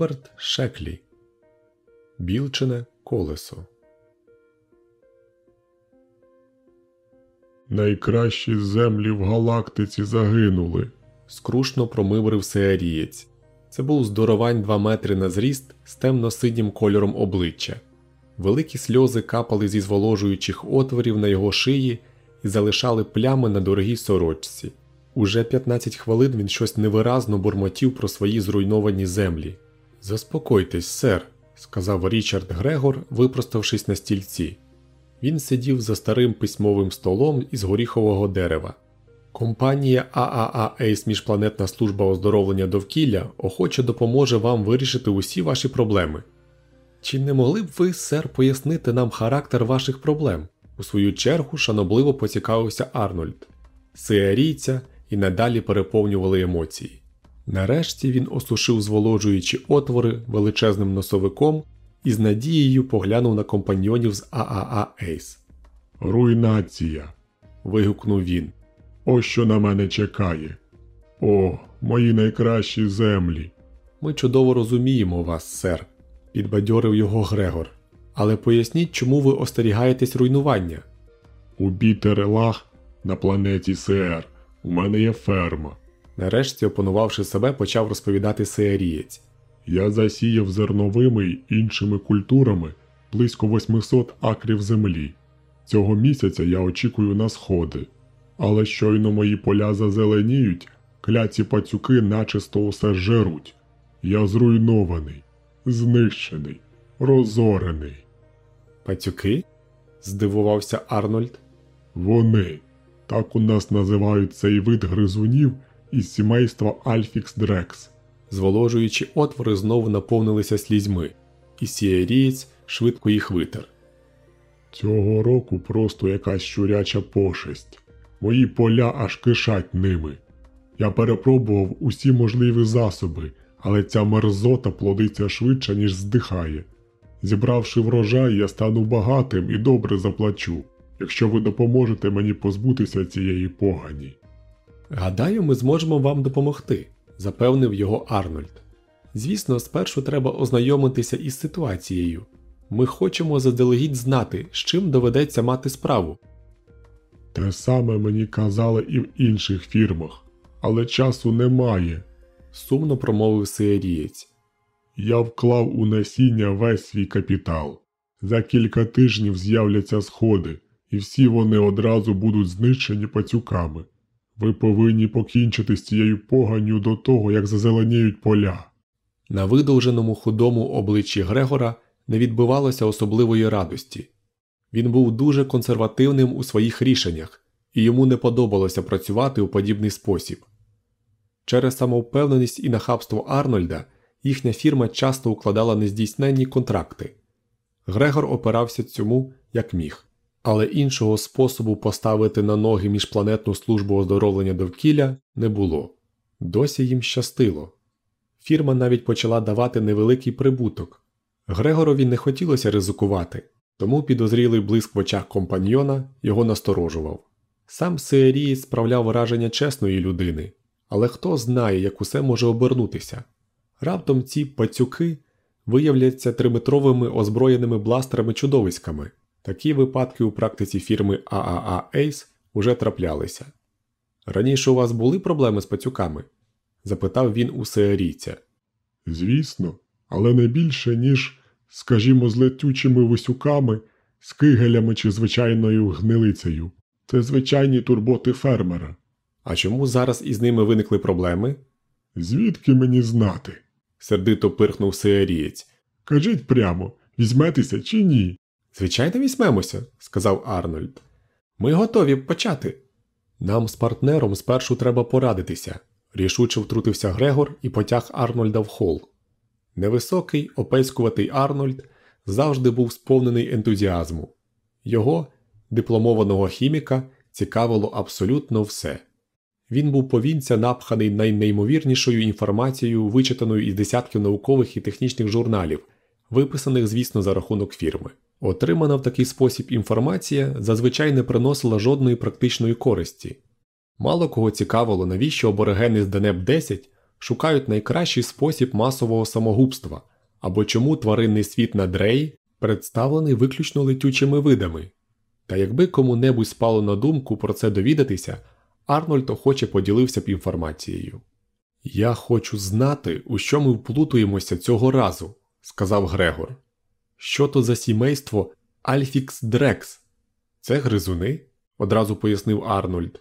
Роберт Шеклі Білчине колесо. Найкращі землі в галактиці загинули. скрушно промиврив сеарієць. Це був здоровань 2 метри на зріст з темно-синім кольором обличчя. Великі сльози капали зі зволожуючих отворів на його шиї і залишали плями на дорогій сорочці. Уже 15 хвилин він щось невиразно бурмотів про свої зруйновані землі. Заспокойтесь, сер, сказав Річард Грегор, випроставшись на стільці. Він сидів за старим письмовим столом із горіхового дерева. Компанія ААА Міжпланетна служба оздоровлення довкілля охоче допоможе вам вирішити усі ваші проблеми. Чи не могли б ви, сер, пояснити нам характер ваших проблем? У свою чергу шанобливо поцікавився Арнольд. Сеарійця і надалі переповнювали емоції. Нарешті він осушив зволожуючі отвори величезним носовиком і з надією поглянув на компаньйонів з ААА Ейс. Руйнація. Вигукнув він. Ось що на мене чекає. О, мої найкращі землі. Ми чудово розуміємо вас, сер, підбадьорив його Грегор. Але поясніть, чому ви остерігаєтесь руйнування. У Бітерелах на планеті Сеер у мене є ферма. Нарешті, опанувавши себе, почав розповідати сеарієць. Я засіяв зерновими й іншими культурами близько 800 акрів землі. Цього місяця я очікую на сходи. Але щойно мої поля зазеленіють, кляці пацюки начисто усе жеруть. Я зруйнований, знищений, розорений. Пацюки? здивувався Арнольд. Вони. Так у нас називають цей вид гризунів із сімейства Альфікс Дрекс. Зволожуючи отвори, знову наповнилися слізьми, і сіарієць швидко їх витер. Цього року просто якась щуряча пошесть. Мої поля аж кишать ними. Я перепробував усі можливі засоби, але ця мерзота плодиться швидше, ніж здихає. Зібравши врожай, я стану багатим і добре заплачу, якщо ви допоможете мені позбутися цієї погані. Гадаю, ми зможемо вам допомогти, запевнив його Арнольд. Звісно, спершу треба ознайомитися із ситуацією. Ми хочемо заздалегідь знати, з чим доведеться мати справу. Те саме мені казали і в інших фірмах, але часу немає. сумно промовив сиарієць. Я вклав у насіння весь свій капітал. За кілька тижнів з'являться сходи, і всі вони одразу будуть знищені пацюками. Ви повинні покінчити з цією поганню до того, як зазеленіють поля. На видовженому худому обличчі Грегора не відбивалося особливої радості. Він був дуже консервативним у своїх рішеннях, і йому не подобалося працювати у подібний спосіб. Через самовпевненість і нахабство Арнольда їхня фірма часто укладала нездійсненні контракти. Грегор опирався цьому як міг, але іншого способу поставити на ноги міжпланетну службу оздоровлення довкілля не було. Досі їм щастило. Фірма навіть почала давати невеликий прибуток. Грегорові не хотілося ризикувати, тому підозрілий блиск в очах компаньйона його насторожував. Сам Сеерій справляв враження чесної людини, але хто знає, як усе може обернутися. Раптом ці пацюки виявляться триметровими озброєними бластерами-чудовиськами. Такі випадки у практиці фірми AAA Ace уже траплялися. Раніше у вас були проблеми з пацюками? запитав він у сеарійця. Звісно, але не більше, ніж, скажімо, з летючими висюками, скигелями чи звичайною гнилицею. Це звичайні турботи фермера. А чому зараз із ними виникли проблеми? Звідки мені знати? сердито пирхнув сеарієць. Кажіть прямо, візьметеся чи ні? Звичайно, візьмемося, сказав Арнольд. Ми готові почати. Нам з партнером спершу треба порадитися, рішуче втрутився Грегор і потяг Арнольда в хол. Невисокий, опецькуватий Арнольд завжди був сповнений ентузіазму. Його, дипломованого хіміка, цікавило абсолютно все. Він був повінця напханий найнеймовірнішою інформацією, вичитаною із десятків наукових і технічних журналів, виписаних, звісно, за рахунок фірми. Отримана в такий спосіб інформація зазвичай не приносила жодної практичної користі. Мало кого цікавило, навіщо аборигени з Денеп 10 шукають найкращий спосіб масового самогубства, або чому тваринний світ на Дрей представлений виключно летючими видами. Та якби кому-небудь спало на думку про це довідатися, Арнольд охоче поділився б інформацією. Я хочу знати, у що ми вплутуємося цього разу, сказав Грегор. Що то за сімейство Альфікс Дрекс? Це гризуни, одразу пояснив Арнольд.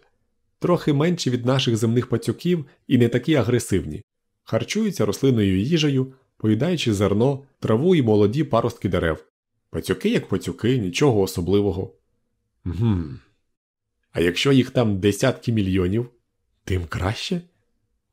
Трохи менші від наших земних пацюків і не такі агресивні, харчуються рослинною їжею, поїдаючи зерно, траву і молоді паростки дерев. Пацюки як пацюки, нічого особливого. Гм. А якщо їх там десятки мільйонів, тим краще?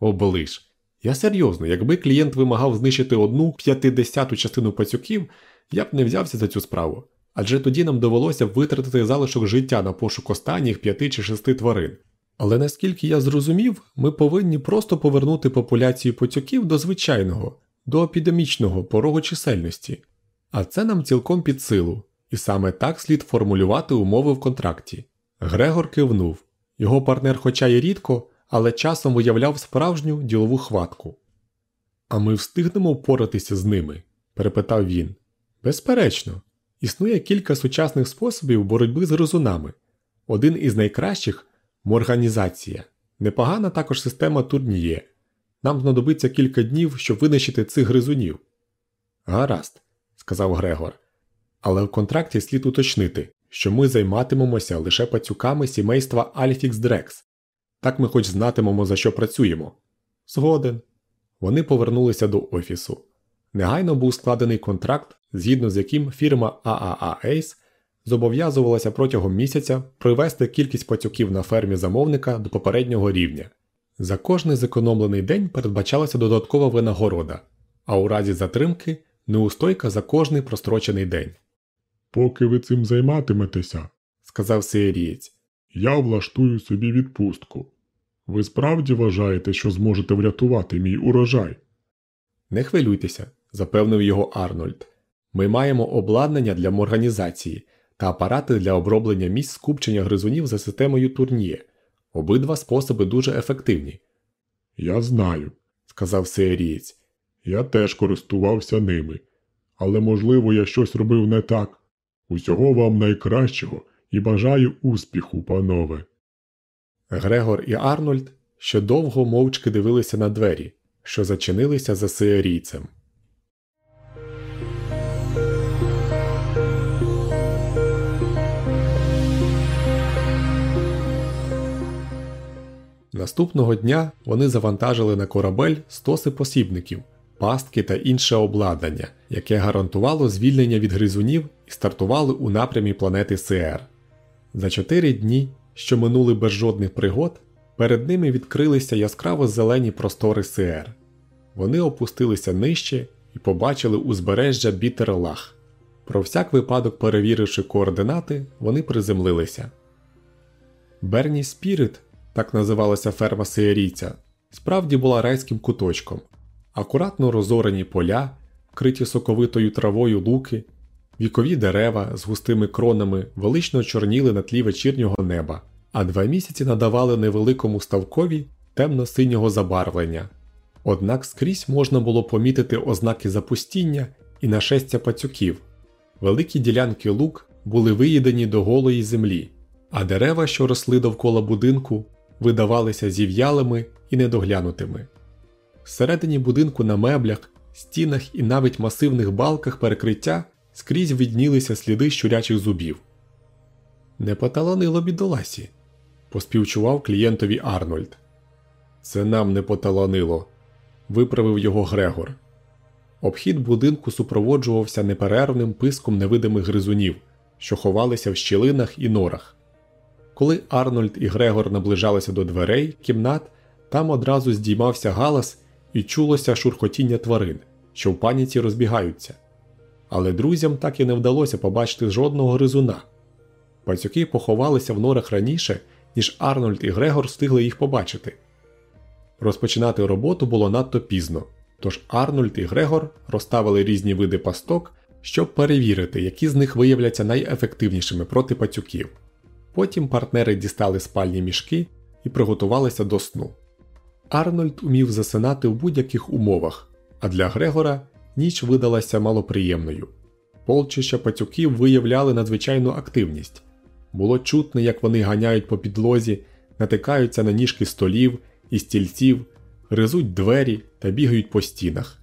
Оближ. Я серйозно, якби клієнт вимагав знищити одну п'ятидесяту частину пацюків, я б не взявся за цю справу. Адже тоді нам довелося витратити залишок життя на пошук останніх п'яти чи шести тварин. Але наскільки я зрозумів, ми повинні просто повернути популяцію пацюків до звичайного, до епідемічного порогу чисельності. А це нам цілком під силу, і саме так слід формулювати умови в контракті. Грегор кивнув. Його партнер, хоча й рідко, але часом виявляв справжню ділову хватку. А ми встигнемо впоратися з ними? перепитав він. Безперечно, існує кілька сучасних способів боротьби з гризунами. Один із найкращих морганізація. Непогана також система турніє. Нам знадобиться кілька днів, щоб винищити цих гризунів. Гаразд, сказав Грегор. Але в контракті слід уточнити, що ми займатимемося лише пацюками сімейства Альфікс Дрекс. Так ми хоч знатимемо, за що працюємо. Згоден. Вони повернулися до офісу. Негайно був складений контракт, згідно з яким фірма AAA Ace зобов'язувалася протягом місяця привести кількість пацюків на фермі замовника до попереднього рівня. За кожний зекономлений день передбачалася додаткова винагорода, а у разі затримки неустойка за кожний прострочений день. Поки ви цим займатиметеся, Сказав сиєрієць. я влаштую собі відпустку. Ви справді вважаєте, що зможете врятувати мій урожай? Не хвилюйтеся, запевнив його Арнольд. Ми маємо обладнання для морганізації та апарати для оброблення місць скупчення гризунів за системою турніє. Обидва способи дуже ефективні, Я знаю. сказав сиєрієць. Я теж користувався ними. Але, можливо, я щось робив не так. Усього вам найкращого і бажаю успіху, панове. Грегор і Арнольд ще довго мовчки дивилися на двері, що зачинилися за сиєрійцем. Наступного дня вони завантажили на корабель стоси посібників, пастки та інше обладнання, яке гарантувало звільнення від гризунів і стартували у напрямі планети Сеер. За чотири дні, що минули без жодних пригод, перед ними відкрилися яскраво зелені простори Сеер. Вони опустилися нижче і побачили узбережжя Бітерлах. Про всяк випадок, перевіривши координати, вони приземлилися. Берні Спірит, так називалася ферма сиерійця, справді була райським куточком. Акуратно розорені поля, вкриті соковитою травою луки, вікові дерева з густими кронами велично чорніли на тлі вечірнього неба, а два місяці надавали невеликому ставкові темно-синього забарвлення. Однак скрізь можна було помітити ознаки запустіння і нашестя пацюків. Великі ділянки лук були виїдені до голої землі, а дерева, що росли довкола будинку, видавалися зів'ялими і недоглянутими. Всередині будинку на меблях, стінах і навіть масивних балках перекриття скрізь виднілися сліди щурячих зубів. Не поталанило бідоласі, поспівчував клієнтові Арнольд. Це нам не поталанило, виправив його Грегор. Обхід будинку супроводжувався неперервним писком невидимих гризунів, що ховалися в щілинах і норах. Коли Арнольд і Грегор наближалися до дверей кімнат, там одразу здіймався галас і чулося шурхотіння тварин, що в паніці розбігаються. Але друзям так і не вдалося побачити жодного гризуна. Пацюки поховалися в норах раніше, ніж Арнольд і Грегор встигли їх побачити. Розпочинати роботу було надто пізно, тож Арнольд і Грегор розставили різні види пасток, щоб перевірити, які з них виявляться найефективнішими проти пацюків. Потім партнери дістали спальні мішки і приготувалися до сну. Арнольд умів засинати в будь-яких умовах, а для Грегора ніч видалася малоприємною. Полчища пацюків виявляли надзвичайну активність. Було чутно, як вони ганяють по підлозі, натикаються на ніжки столів і стільців, гризуть двері та бігають по стінах.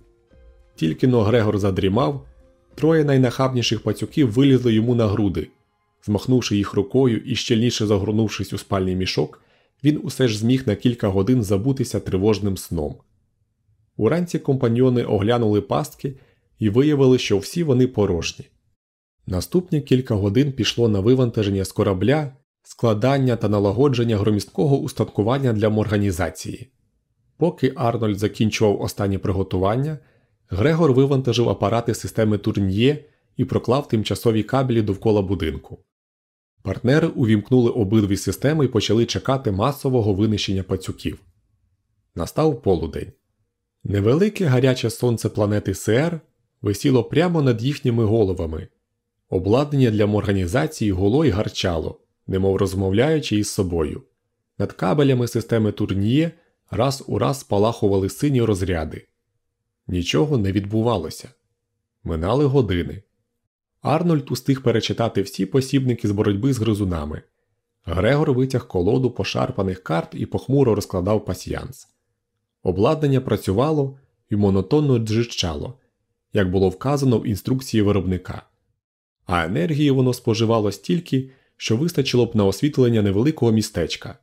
Тільки но Грегор задрімав, троє найнахабніших пацюків вилізли йому на груди. Змахнувши їх рукою і щільніше загорнувшись у спальний мішок, він усе ж зміг на кілька годин забутися тривожним сном. Уранці компаньйони оглянули пастки і виявили, що всі вони порожні. Наступні кілька годин пішло на вивантаження з корабля, складання та налагодження громісткого устаткування для морганізації. Поки Арнольд закінчував останні приготування, Грегор вивантажив апарати системи Турньє і проклав тимчасові кабелі довкола будинку. Партнери увімкнули обидві системи і почали чекати масового винищення пацюків. Настав полудень. Невелике гаряче сонце планети СР висіло прямо над їхніми головами. Обладнання для морганізації гуло й гарчало, немов розмовляючи із собою. Над кабелями системи Турніє раз у раз спалахували сині розряди. Нічого не відбувалося. Минали години. Арнольд устиг перечитати всі посібники з боротьби з гризунами. Грегор витяг колоду пошарпаних карт і похмуро розкладав пасьянс. Обладнання працювало і монотонно джичало, як було вказано в інструкції виробника, а енергії воно споживало стільки, що вистачило б на освітлення невеликого містечка.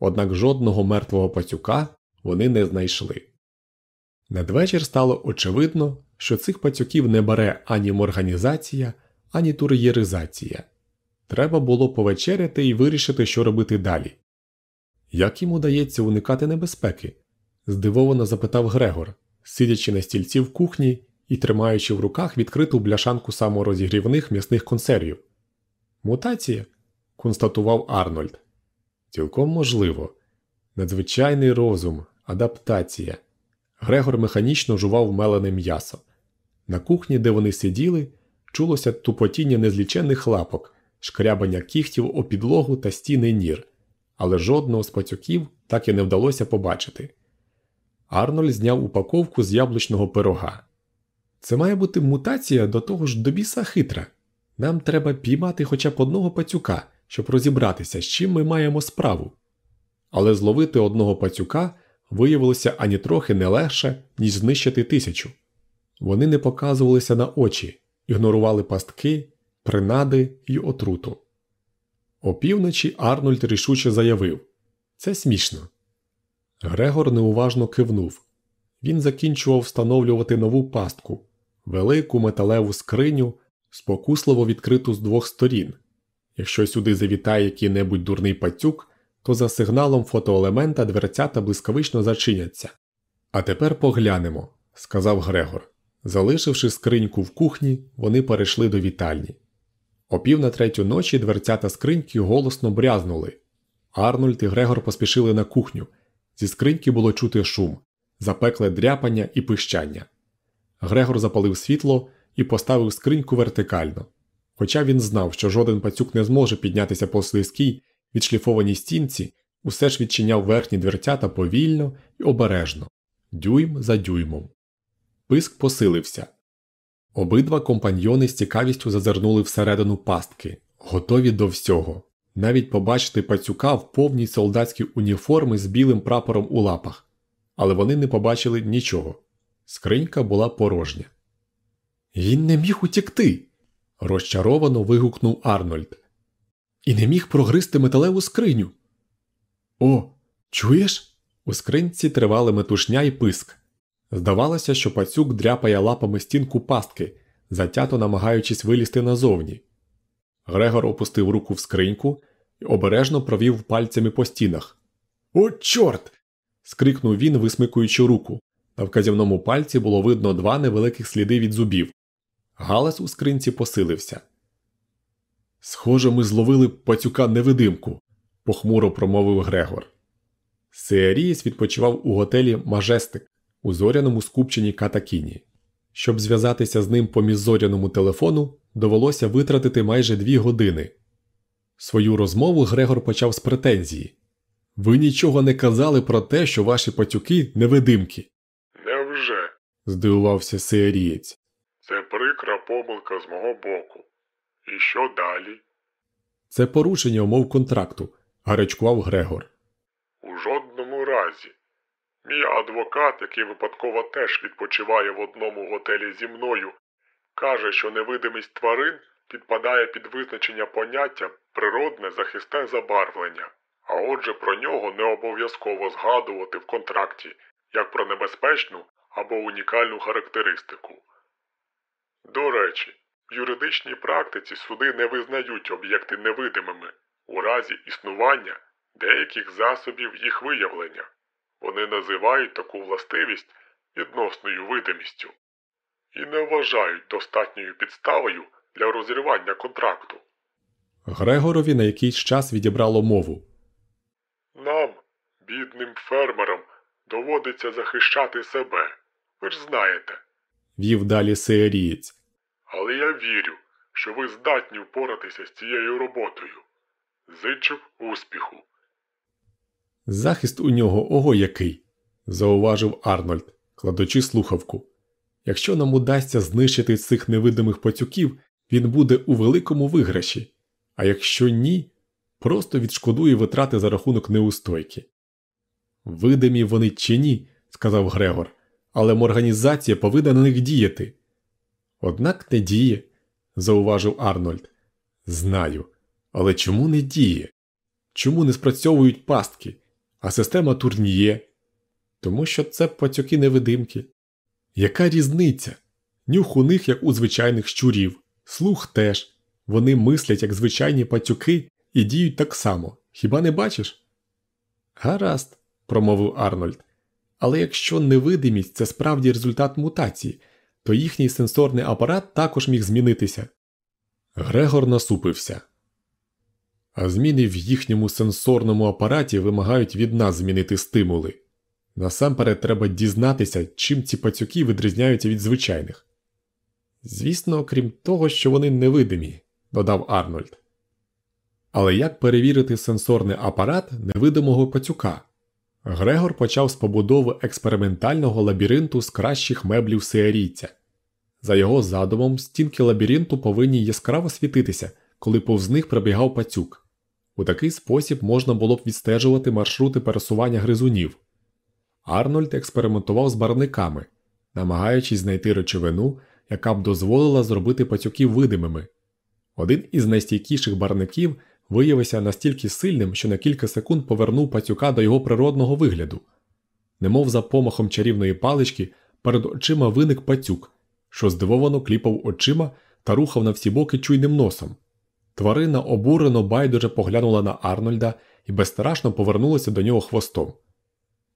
Однак жодного мертвого пацюка вони не знайшли. Надвечір стало очевидно, що цих пацюків не бере ані морганізація, ані тур'єризація. Треба було повечеряти і вирішити, що робити далі. Як їм удається уникати небезпеки? здивовано запитав Грегор, сидячи на стільці в кухні і тримаючи в руках відкриту бляшанку саморозігрівних м'ясних консервів. Мутація, констатував Арнольд. Цілком можливо. Надзвичайний розум, адаптація. Грегор механічно жував мелене м'ясо. На кухні, де вони сиділи, чулося тупотіння незліченних лапок, шкрябання кігтів о підлогу та стіни нір, але жодного з пацюків так і не вдалося побачити. Арнольд зняв упаковку з яблучного пирога. Це має бути мутація до того ж до біса хитра. Нам треба піймати хоча б одного пацюка, щоб розібратися, з чим ми маємо справу. Але зловити одного пацюка виявилося ані трохи не легше, ніж знищити тисячу. Вони не показувалися на очі, ігнорували пастки, принади й отруту. Опівночі Арнольд рішуче заявив це смішно. Грегор неуважно кивнув. Він закінчував встановлювати нову пастку, велику металеву скриню, спокусливо відкриту з двох сторін. Якщо сюди завітає який-небудь дурний пацюк, то за сигналом фотоелемента дверцята блискавично зачиняться. А тепер поглянемо, сказав Грегор. Залишивши скриньку в кухні, вони перейшли до вітальні. О пів на третю ночі дверцята скриньки голосно брязнули. Арнольд і Грегор поспішили на кухню. Зі скриньки було чути шум, запекле дряпання і пищання. Грегор запалив світло і поставив скриньку вертикально. Хоча він знав, що жоден пацюк не зможе піднятися по слизькій, відшліфованій стінці, усе ж відчиняв верхні дверцята повільно і обережно, дюйм за дюймом. Писк посилився. Обидва компаньйони з цікавістю зазирнули всередину пастки, готові до всього, навіть побачити пацюка в повній солдатській уніформі з білим прапором у лапах, але вони не побачили нічого. Скринька була порожня. Він не міг утікти. розчаровано вигукнув Арнольд. І не міг прогризти металеву скриню. О, чуєш? У скринці тривали метушня і писк. Здавалося, що пацюк дряпає лапами стінку пастки, затято намагаючись вилізти назовні. Грегор опустив руку в скриньку і обережно провів пальцями по стінах. О, чорт! скрикнув він, висмикуючи руку. На вказівному пальці було видно два невеликих сліди від зубів. Галас у скринці посилився. Схоже, ми зловили пацюка невидимку, похмуро промовив Грегор. Сеарієс відпочивав у готелі Мажестик у зоряному скупченні Катакіні. Щоб зв'язатися з ним по міжзоряному телефону, довелося витратити майже дві години. Свою розмову Грегор почав з претензії. Ви нічого не казали про те, що ваші пацюки невидимки, Невже? здивувався сеарієць. Це прикра помилка з мого боку. І що далі? Це порушення умов контракту, гарячкував Грегор. У. Мій адвокат, який випадково теж відпочиває в одному готелі зі мною, каже, що невидимість тварин підпадає під визначення поняття природне захисне забарвлення, а отже про нього не обов'язково згадувати в контракті як про небезпечну або унікальну характеристику. До речі, в юридичній практиці суди не визнають об'єкти невидимими у разі існування деяких засобів їх виявлення. Вони називають таку властивість відносною видимістю і не вважають достатньою підставою для розірвання контракту. Грегорові на якийсь час відібрало мову. Нам, бідним фермерам, доводиться захищати себе. Ви ж знаєте. Вів далі сеарієць. Але я вірю, що ви здатні впоратися з цією роботою. Зичу успіху. Захист у нього ого який, зауважив Арнольд, кладучи слухавку. Якщо нам удасться знищити цих невидимих пацюків, він буде у великому виграші, а якщо ні, просто відшкодує витрати за рахунок неустойки. Видимі вони чи ні, сказав Грегор, але морганізація повинна на них діяти. Однак не діє, зауважив Арнольд. Знаю, але чому не діє? Чому не спрацьовують пастки, а система турніє? Тому що це пацюки невидимки. Яка різниця? Нюх у них, як у звичайних щурів, слух теж. Вони мислять, як звичайні пацюки, і діють так само. Хіба не бачиш? Гаразд, промовив Арнольд. Але якщо невидимість це справді результат мутації, то їхній сенсорний апарат також міг змінитися. Грегор насупився. А зміни в їхньому сенсорному апараті вимагають від нас змінити стимули. Насамперед треба дізнатися, чим ці пацюки відрізняються від звичайних. Звісно, крім того, що вони невидимі, додав Арнольд. Але як перевірити сенсорний апарат невидимого пацюка? Грегор почав з побудови експериментального лабіринту з кращих меблів сеарійця. За його задумом, стінки лабіринту повинні яскраво світитися, коли повз них пробігав пацюк. У такий спосіб можна було б відстежувати маршрути пересування гризунів. Арнольд експериментував з барниками, намагаючись знайти речовину, яка б дозволила зробити пацюків видимими. Один із найстійкіших барників виявився настільки сильним, що на кілька секунд повернув пацюка до його природного вигляду. Немов за помахом чарівної палички, перед очима виник пацюк, що здивовано кліпав очима та рухав на всі боки чуйним носом. Тварина обурено байдуже поглянула на Арнольда і безстрашно повернулася до нього хвостом.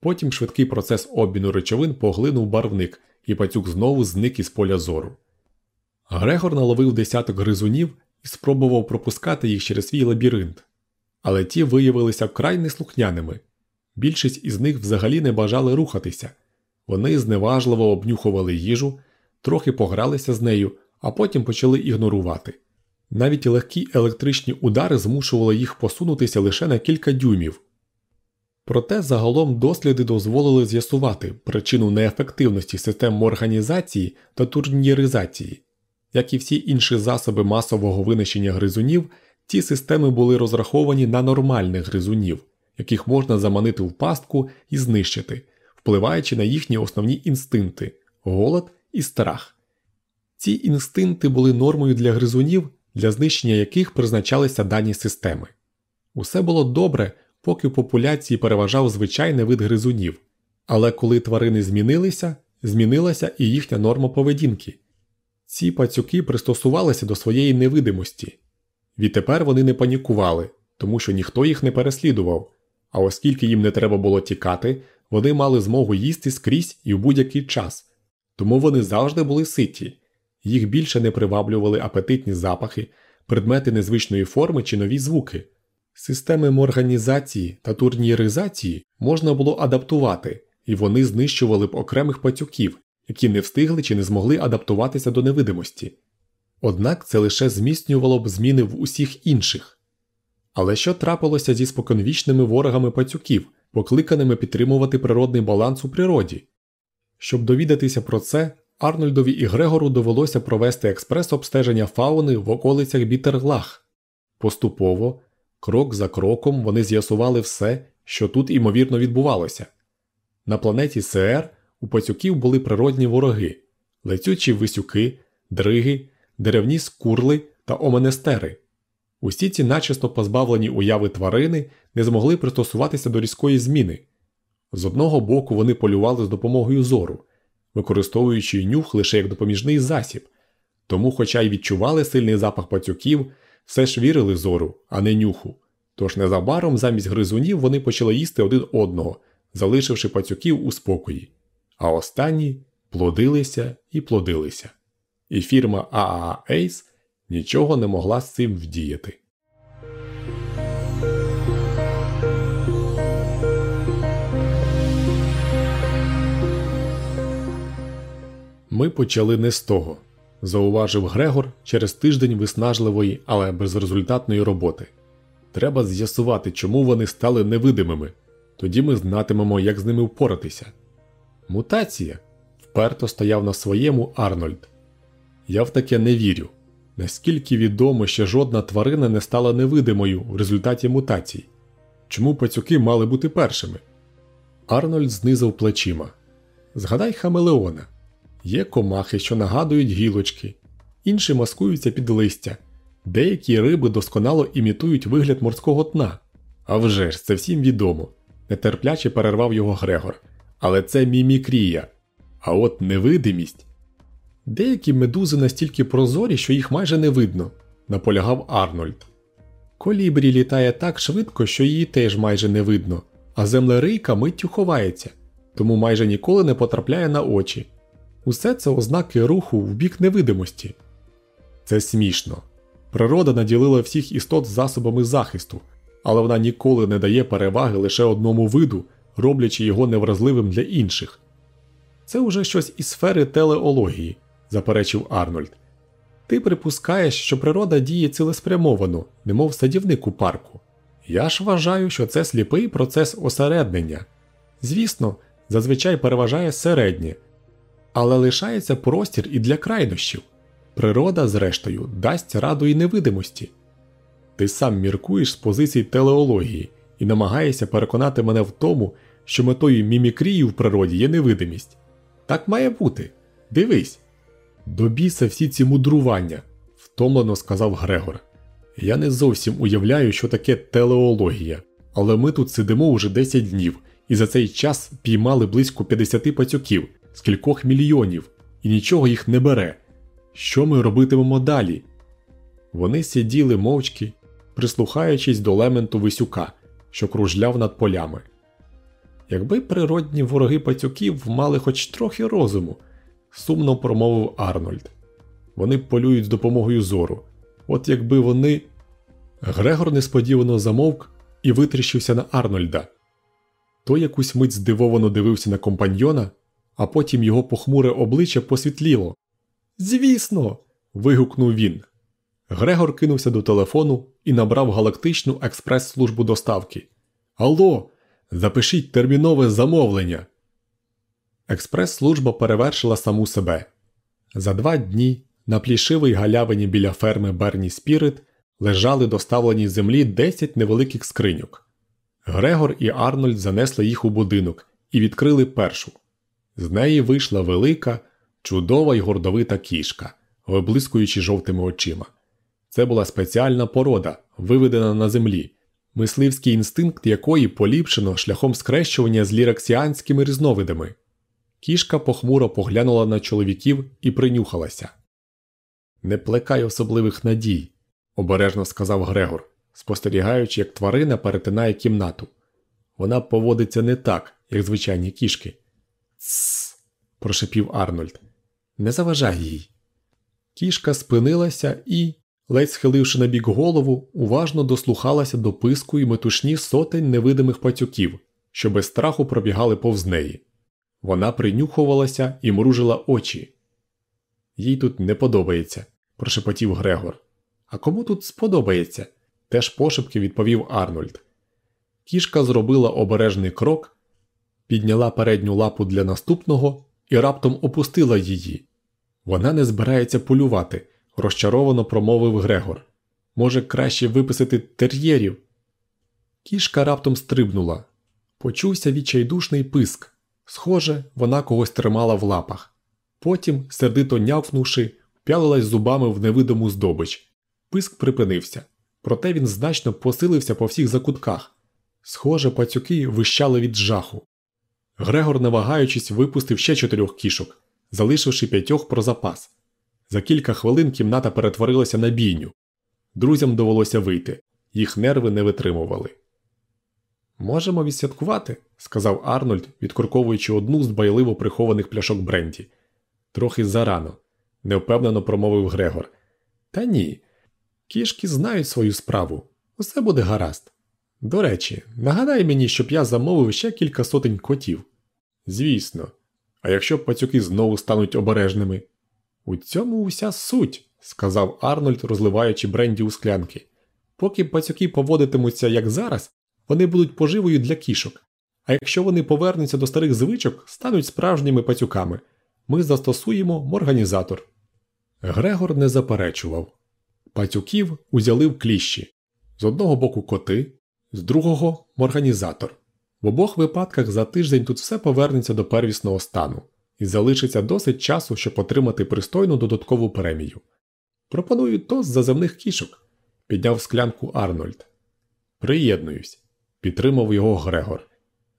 Потім швидкий процес обміну речовин поглинув барвник, і пацюк знову зник із поля зору. Грегор наловив десяток гризунів і спробував пропускати їх через свій лабіринт, але ті виявилися вкрай неслухняними. Більшість із них взагалі не бажали рухатися, вони зневажливо обнюхували їжу, трохи погралися з нею, а потім почали ігнорувати. Навіть легкі електричні удари змушували їх посунутися лише на кілька дюймів. Проте загалом досліди дозволили з'ясувати причину неефективності систем організації та турніризації. Як і всі інші засоби масового винищення гризунів, ці системи були розраховані на нормальних гризунів, яких можна заманити в пастку і знищити, впливаючи на їхні основні інстинкти голод і страх. Ці інстинкти були нормою для гризунів, для знищення яких призначалися дані системи. Усе було добре, поки в популяції переважав звичайний вид гризунів, але коли тварини змінилися, змінилася і їхня норма поведінки. Ці пацюки пристосувалися до своєї невидимості. Відтепер вони не панікували, тому що ніхто їх не переслідував, а оскільки їм не треба було тікати, вони мали змогу їсти скрізь і в будь-який час, тому вони завжди були ситі, їх більше не приваблювали апетитні запахи, предмети незвичної форми чи нові звуки. Системи морганізації та турніризації можна було адаптувати, і вони знищували б окремих пацюків, які не встигли чи не змогли адаптуватися до невидимості. Однак це лише зміцнювало б зміни в усіх інших. Але що трапилося зі споконвічними ворогами пацюків, покликаними підтримувати природний баланс у природі? Щоб довідатися про це, Арнольдові і Грегору довелося провести експрес-обстеження фауни в околицях Бітерлах. Поступово, крок за кроком, вони з'ясували все, що тут імовірно відбувалося. На планеті СР у пацюків були природні вороги, летючі висюки, дриги, деревні скурли та оменестери. Усі ці начисто позбавлені уяви тварини не змогли пристосуватися до різкої зміни. З одного боку вони полювали з допомогою зору, використовуючи нюх лише як допоміжний засіб, тому, хоча й відчували сильний запах пацюків, все ж вірили зору, а не нюху. Тож незабаром замість гризунів вони почали їсти один одного, залишивши пацюків у спокої. А останні плодилися і плодилися. І фірма AAA Ace нічого не могла з цим вдіяти. Ми почали не з того, зауважив Грегор через тиждень виснажливої, але безрезультатної роботи. Треба з'ясувати, чому вони стали невидимими, тоді ми знатимемо, як з ними впоратися. Мутація вперто стояв на своєму Арнольд. Я в таке не вірю. Наскільки відомо, що жодна тварина не стала невидимою в результаті мутацій. Чому пацюки мали бути першими? Арнольд знизив плечима. Згадай Хамелеона. Є комахи, що нагадують гілочки, інші маскуються під листя, деякі риби досконало імітують вигляд морського дна. А вже ж, це всім відомо, нетерпляче перервав його Грегор. Але це мімікрія. А от невидимість. Деякі медузи настільки прозорі, що їх майже не видно, наполягав Арнольд. Колібрі літає так швидко, що її теж майже не видно, а землерийка миттю ховається, тому майже ніколи не потрапляє на очі. Усе це ознаки руху в бік невидимості. Це смішно. Природа наділила всіх істот засобами захисту, але вона ніколи не дає переваги лише одному виду, роблячи його невразливим для інших. Це уже щось із сфери телеології, заперечив Арнольд. Ти припускаєш, що природа діє цілеспрямовано, немов садівник у парку. Я ж вважаю, що це сліпий процес осереднення. Звісно, зазвичай переважає середнє, але лишається простір і для крайнощів. Природа, зрештою, дасть раду і невидимості. Ти сам міркуєш з позиції телеології і намагаєшся переконати мене в тому, що метою мімікрії в природі є невидимість. Так має бути. Дивись. До біса всі ці мудрування, втомлено сказав Грегор. Я не зовсім уявляю, що таке телеологія, але ми тут сидимо уже 10 днів і за цей час піймали близько 50 пацюків з кількох мільйонів, і нічого їх не бере. Що ми робитимемо далі? Вони сиділи мовчки, прислухаючись до лементу Висюка, що кружляв над полями. Якби природні вороги пацюків мали хоч трохи розуму, сумно промовив Арнольд. Вони полюють з допомогою зору. От якби вони. Грегор несподівано замовк і витріщився на Арнольда. Той якусь мить здивовано дивився на компаньйона, а потім його похмуре обличчя посвітліло. Звісно. вигукнув він. Грегор кинувся до телефону і набрав галактичну експрес-службу доставки. Алло, запишіть термінове замовлення. Експрес-служба перевершила саму себе. За два дні на плішивій галявині біля ферми Берні Спірит лежали доставлені з землі 10 невеликих скриньок. Грегор і Арнольд занесли їх у будинок і відкрили першу. З неї вийшла велика, чудова й гордовита кішка, виблискуючи жовтими очима. Це була спеціальна порода, виведена на землі, мисливський інстинкт якої поліпшено шляхом скрещування з ліраксіанськими різновидами. Кішка похмуро поглянула на чоловіків і принюхалася. Не плекай особливих надій, обережно сказав Грегор, спостерігаючи, як тварина перетинає кімнату. Вона поводиться не так, як звичайні кішки. Тссс, прошепів Арнольд. Не заважай їй. Кішка спинилася і, ледь схиливши на бік голову, уважно дослухалася до писку і метушні сотень невидимих пацюків, що без страху пробігали повз неї. Вона принюхувалася і мружила очі. Їй тут не подобається, прошепотів Грегор. А кому тут сподобається? теж пошепки відповів Арнольд. Кішка зробила обережний крок, підняла передню лапу для наступного і раптом опустила її. Вона не збирається полювати, розчаровано промовив Грегор. Може, краще виписати тер'єрів. Кішка раптом стрибнула. Почувся відчайдушний писк. Схоже, вона когось тримала в лапах. Потім, сердито нявкнувши, вп'ялилась зубами в невидиму здобич. Писк припинився, проте він значно посилився по всіх закутках. Схоже, пацюки вищали від жаху. Грегор, не вагаючись, випустив ще чотирьох кішок, залишивши п'ятьох про запас. За кілька хвилин кімната перетворилася на бійню. Друзям довелося вийти, їх нерви не витримували. Можемо відсвяткувати, сказав Арнольд, відкурковуючи одну з байливо прихованих пляшок Бренді. Трохи зарано, невпевнено промовив Грегор. Та ні. Кішки знають свою справу. Усе буде гаразд. До речі, нагадай мені, щоб я замовив ще кілька сотень котів. Звісно. А якщо пацюки знову стануть обережними? У цьому уся суть, сказав Арнольд, розливаючи бренді у склянки. Поки пацюки поводитимуться як зараз, вони будуть поживою для кішок. А якщо вони повернуться до старих звичок, стануть справжніми пацюками. Ми застосуємо морганізатор. Грегор не заперечував. Пацюків узяли в кліщі з одного боку коти, з другого морганізатор. В обох випадках за тиждень тут все повернеться до первісного стану і залишиться досить часу, щоб отримати пристойну додаткову премію. Пропоную тост за земних кішок, підняв склянку Арнольд. Приєднуюсь, підтримав його Грегор.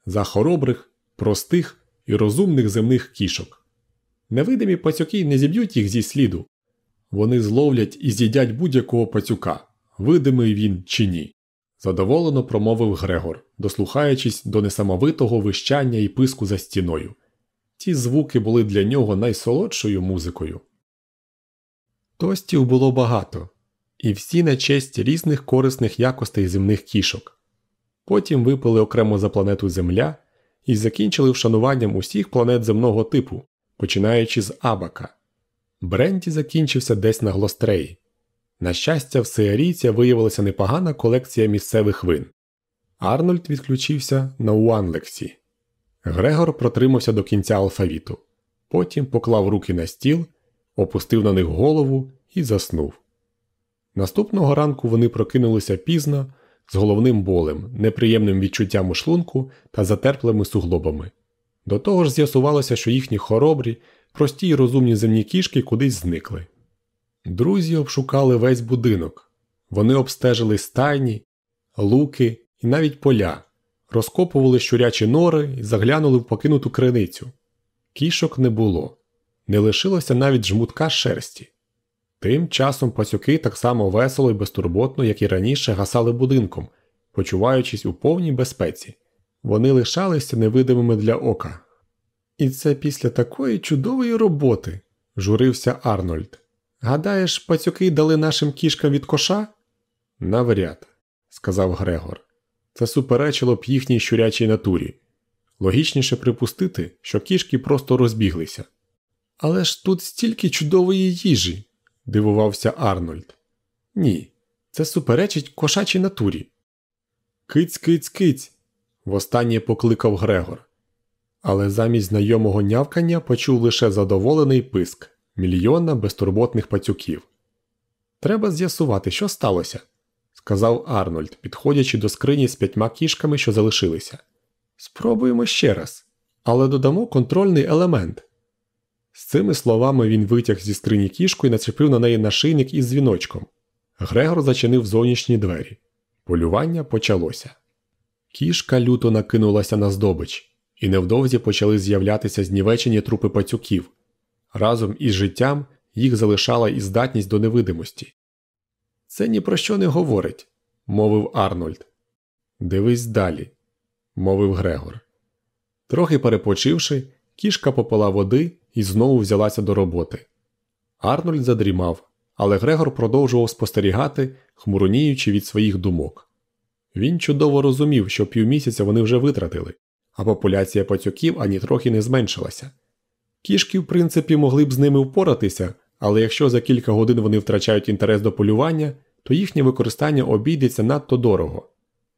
За хоробрих, простих і розумних земних кішок. Невидимі пацюки не зіб'ють їх зі сліду. Вони зловлять і з'їдять будь-якого пацюка, видимий він чи ні. Задоволено промовив Грегор, дослухаючись до несамовитого вищання і писку за стіною. Ті звуки були для нього найсолодшою музикою. Тостів було багато, і всі на честь різних корисних якостей земних кішок. Потім випили окремо за планету Земля і закінчили вшануванням усіх планет земного типу, починаючи з Абака. Бренді закінчився десь на Глостреї. На щастя, в Сеарійця виявилася непогана колекція місцевих вин. Арнольд відключився на Уанлексі. Грегор протримався до кінця алфавіту, потім поклав руки на стіл, опустив на них голову і заснув. Наступного ранку вони прокинулися пізно, з головним болем, неприємним відчуттям у шлунку та затерплими суглобами. До того ж з'ясувалося, що їхні хоробрі, прості й розумні земні кішки кудись зникли. Друзі обшукали весь будинок. Вони обстежили стайні, луки і навіть поля, розкопували щурячі нори і заглянули в покинуту криницю. Кішок не було, не лишилося навіть жмутка шерсті. Тим часом пацюки так само весело і безтурботно, як і раніше, гасали будинком, почуваючись у повній безпеці. Вони лишалися невидимими для ока. І це після такої чудової роботи, журився Арнольд. Гадаєш, пацюки дали нашим кішкам від коша? Навряд, сказав Грегор. Це суперечило б їхній щурячій натурі. Логічніше припустити, що кішки просто розбіглися. Але ж тут стільки чудової їжі, дивувався Арнольд. Ні, це суперечить кошачій натурі. Киць, киць, киць. востаннє покликав Грегор. Але замість знайомого нявкання почув лише задоволений писк мільйона безтурботних пацюків. Треба з'ясувати, що сталося, сказав Арнольд, підходячи до скрині з п'ятьма кішками, що залишилися. Спробуємо ще раз, але додамо контрольний елемент. З цими словами він витяг зі скрині кішку і нацепив на неї нашийник із дзвіночком. Грегор зачинив зовнішні двері. Полювання почалося. Кішка люто накинулася на здобич, і невдовзі почали з'являтися знівечені трупи пацюків. Разом із життям їх залишала і здатність до невидимості. Це ні про що не говорить, мовив Арнольд. Дивись далі, мовив Грегор. Трохи перепочивши, кішка попила води і знову взялася до роботи. Арнольд задрімав, але Грегор продовжував спостерігати, хмуроніючи від своїх думок. Він чудово розумів, що півмісяця вони вже витратили, а популяція пацюків ані трохи не зменшилася. Кішки, в принципі, могли б з ними впоратися, але якщо за кілька годин вони втрачають інтерес до полювання, то їхнє використання обійдеться надто дорого.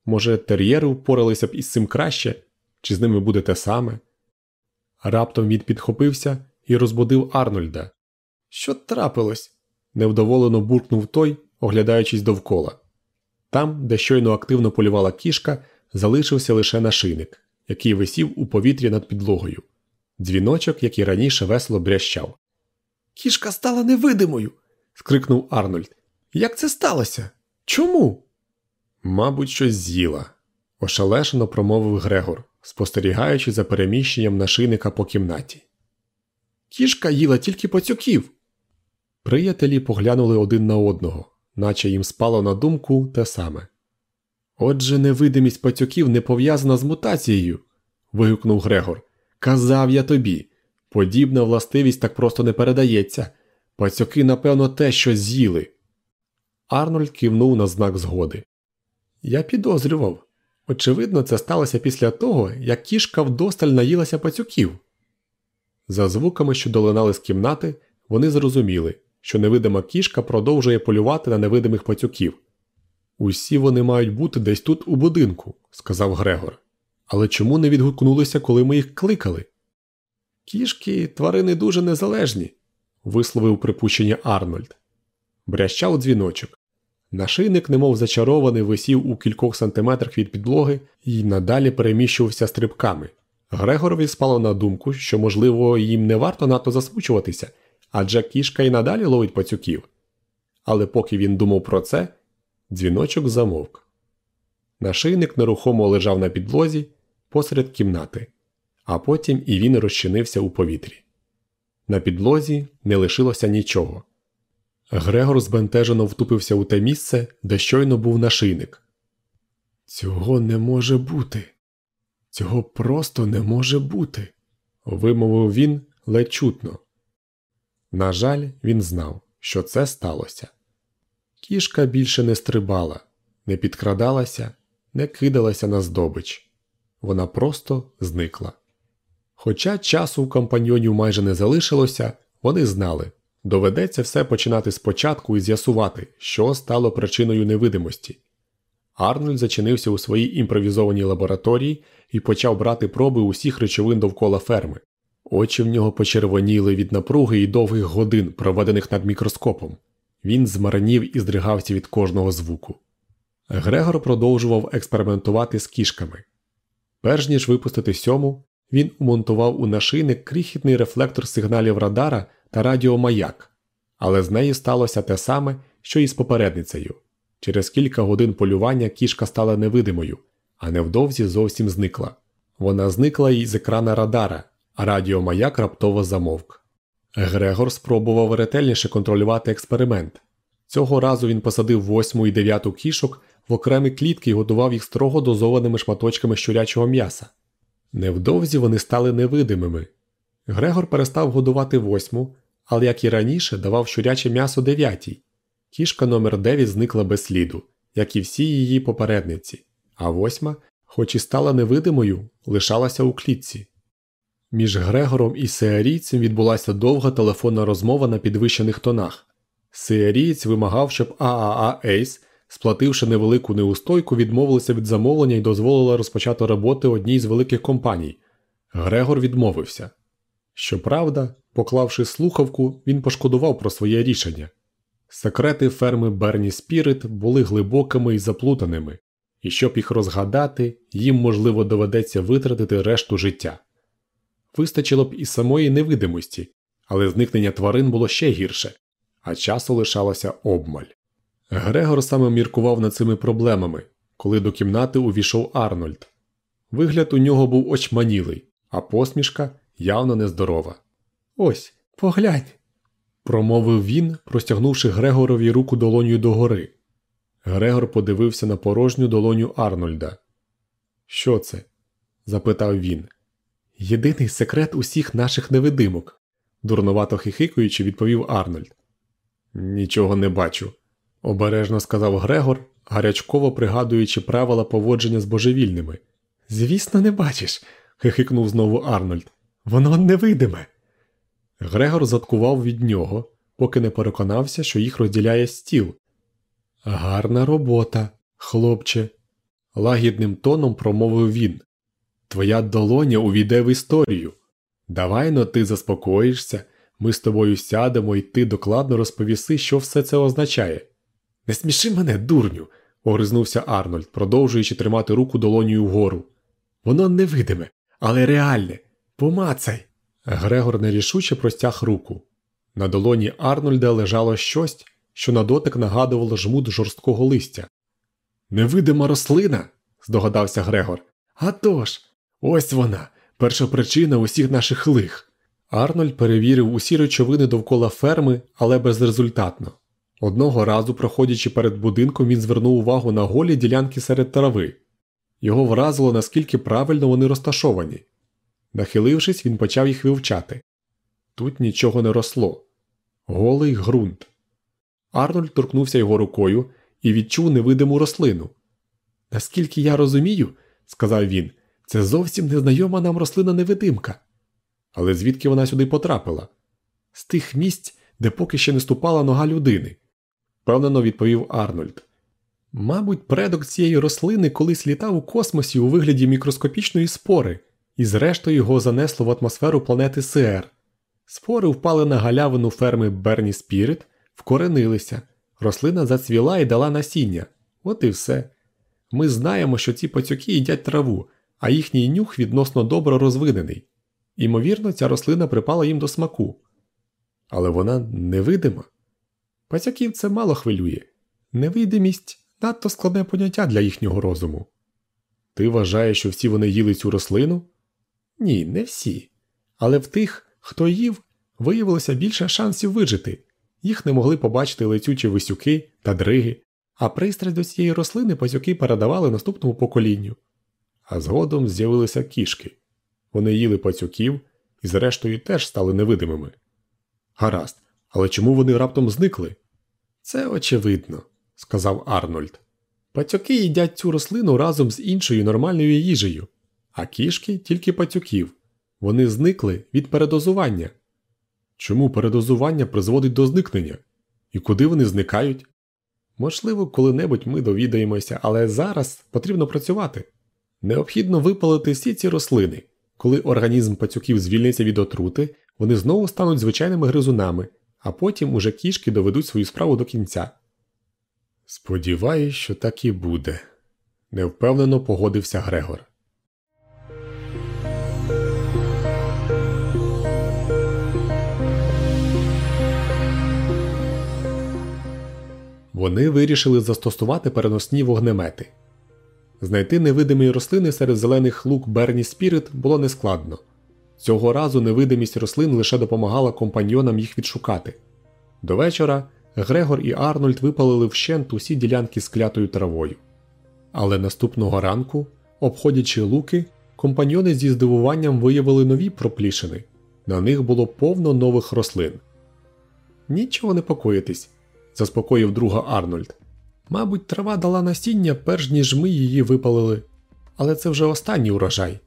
Може, тер'єри впоралися б із цим краще, чи з ними буде те саме? Раптом він підхопився і розбудив Арнольда. Що трапилось? невдоволено буркнув той, оглядаючись довкола. Там, де щойно активно полювала кішка, залишився лише нашийник, який висів у повітрі над підлогою. Дзвіночок, який раніше весело брящав. Кішка стала невидимою. скрикнув Арнольд. Як це сталося? Чому? Мабуть, щось з'їла, ошалешено промовив Грегор, спостерігаючи за переміщенням нашийника по кімнаті. Кішка їла тільки пацюків. Приятелі поглянули один на одного, наче їм спало на думку те саме. Отже, невидимість пацюків не пов'язана з мутацією. вигукнув Грегор. Казав я тобі. Подібна властивість так просто не передається. Пацюки, напевно, те, що з'їли. Арнольд кивнув на знак згоди. Я підозрював. Очевидно, це сталося після того, як кішка вдосталь наїлася пацюків. За звуками, що долинали з кімнати, вони зрозуміли, що невидима кішка продовжує полювати на невидимих пацюків. Усі вони мають бути десь тут у будинку, сказав Грегор. Але чому не відгукнулися, коли ми їх кликали? Кішки тварини дуже незалежні, висловив припущення Арнольд. Брящав дзвіночок. Нашийник, немов зачарований, висів у кількох сантиметрах від підлоги і надалі переміщувався стрибками. Грегорові спало на думку, що, можливо, їм не варто надто засмучуватися, адже кішка і надалі ловить пацюків. Але поки він думав про це, дзвіночок замовк. Нашийник нерухомо лежав на підлозі посеред кімнати, а потім і він розчинився у повітрі. На підлозі не лишилося нічого. Грегор збентежено втупився у те місце, де щойно був нашийник. Цього не може бути. Цього просто не може бути, вимовив він ледь чутно. На жаль, він знав, що це сталося. Кішка більше не стрибала, не підкрадалася, не кидалася на здобич. Вона просто зникла. Хоча часу у компаньйонів майже не залишилося, вони знали доведеться все починати спочатку і з'ясувати, що стало причиною невидимості. Арнольд зачинився у своїй імпровізованій лабораторії і почав брати проби усіх речовин довкола ферми. Очі в нього почервоніли від напруги і довгих годин, проведених над мікроскопом. Він змарнів і здригався від кожного звуку. Грегор продовжував експериментувати з кішками. Перш ніж випустити сьому, він умонтував у нашийник крихітний рефлектор сигналів радара та радіомаяк, але з нею сталося те саме, що і з попередницею. Через кілька годин полювання кішка стала невидимою, а невдовзі зовсім зникла. Вона зникла й з екрана радара, а радіомаяк раптово замовк. Грегор спробував ретельніше контролювати експеримент. Цього разу він посадив восьму і дев'яту кішок в окремі клітки і годував їх строго дозованими шматочками щурячого м'яса. Невдовзі вони стали невидимими. Грегор перестав годувати восьму, але, як і раніше, давав щуряче м'ясо дев'ятій. Кішка номер 9 зникла без сліду, як і всі її попередниці, а восьма, хоч і стала невидимою, лишалася у клітці. Між Грегором і Сеарійцем відбулася довга телефонна розмова на підвищених тонах. Сеарієць вимагав, щоб ААА Ейс, сплативши невелику неустойку, відмовилася від замовлення і дозволила розпочати роботи одній з великих компаній. Грегор відмовився. Щоправда, поклавши слухавку, він пошкодував про своє рішення. Секрети ферми Берні Спірит були глибокими і заплутаними, і щоб їх розгадати, їм, можливо, доведеться витратити решту життя. Вистачило б і самої невидимості, але зникнення тварин було ще гірше, а часу лишалося обмаль. Грегор саме міркував над цими проблемами, коли до кімнати увійшов Арнольд. Вигляд у нього був очманілий, а посмішка явно нездорова. Ось, поглянь, промовив він, простягнувши Грегорові руку долоню догори. Грегор подивився на порожню долоню Арнольда. Що це? запитав він. Єдиний секрет усіх наших невидимок, дурновато хихикуючи, відповів Арнольд. Нічого не бачу, обережно сказав Грегор, гарячково пригадуючи правила поводження з божевільними. Звісно, не бачиш, хихикнув знову Арнольд. Воно невидиме. Грегор заткував від нього, поки не переконався, що їх розділяє стіл. Гарна робота, хлопче, лагідним тоном промовив він. Твоя долоня увійде в історію. Давай но ти заспокоїшся, ми з тобою сядемо і ти докладно розповіси, що все це означає. Не сміши мене, дурню, огризнувся Арнольд, продовжуючи тримати руку долонію вгору. Воно невидиме, але реальне. Помацай. Грегор нерішуче простяг руку. На долоні Арнольда лежало щось, що на дотик нагадувало жмут жорсткого листя. Невидима рослина, здогадався Грегор. «А тож, ось вона, перша причина усіх наших лих. Арнольд перевірив усі речовини довкола ферми, але безрезультатно. Одного разу, проходячи перед будинком, він звернув увагу на голі ділянки серед трави. Його вразило, наскільки правильно вони розташовані. Нахилившись, він почав їх вивчати. Тут нічого не росло. Голий ґрунт. Арнольд торкнувся його рукою і відчув невидиму рослину. Наскільки я розумію, сказав він, це зовсім незнайома нам рослина невидимка. Але звідки вона сюди потрапила? З тих місць, де поки ще не ступала нога людини, впевнено відповів Арнольд. Мабуть, предок цієї рослини колись літав у космосі у вигляді мікроскопічної спори, і зрештою його занесло в атмосферу планети Сер. Спори впали на галявину ферми Берні Спірит, вкоренилися, рослина зацвіла і дала насіння. От і все. Ми знаємо, що ці пацюки їдять траву, а їхній нюх відносно добре розвинений. Імовірно, ця рослина припала їм до смаку. Але вона невидима. Пацюків це мало хвилює. Невидимість надто складне поняття для їхнього розуму. Ти вважаєш, що всі вони їли цю рослину? Ні, не всі. Але в тих, хто їв, виявилося більше шансів вижити. Їх не могли побачити летючі висюки та дриги, а пристрасть до цієї рослини пасюки передавали наступному поколінню. А згодом з'явилися кішки. Вони їли пацюків і, зрештою, теж стали невидимими. Гаразд, але чому вони раптом зникли? Це очевидно, сказав Арнольд. Пацюки їдять цю рослину разом з іншою нормальною їжею, а кішки тільки пацюків. Вони зникли від передозування. Чому передозування призводить до зникнення? І куди вони зникають? Можливо, коли-небудь ми довідаємося, але зараз потрібно працювати. Необхідно випалити всі ці рослини. Коли організм пацюків звільниться від отрути, вони знову стануть звичайними гризунами, а потім уже кішки доведуть свою справу до кінця. Сподіваюсь, що так і буде, невпевнено погодився Грегор. Вони вирішили застосувати переносні вогнемети. Знайти невидимі рослини серед зелених лук Берні Спірит було нескладно. Цього разу невидимість рослин лише допомагала компаньйонам їх відшукати. До вечора Грегор і Арнольд випалили вщент усі ділянки з клятою травою. Але наступного ранку, обходячи луки, компаньйони зі здивуванням виявили нові проплішини. На них було повно нових рослин. Нічого не покоїтись, заспокоїв друга Арнольд. Мабуть, трава дала насіння, перш ніж ми її випалили. Але це вже останній урожай.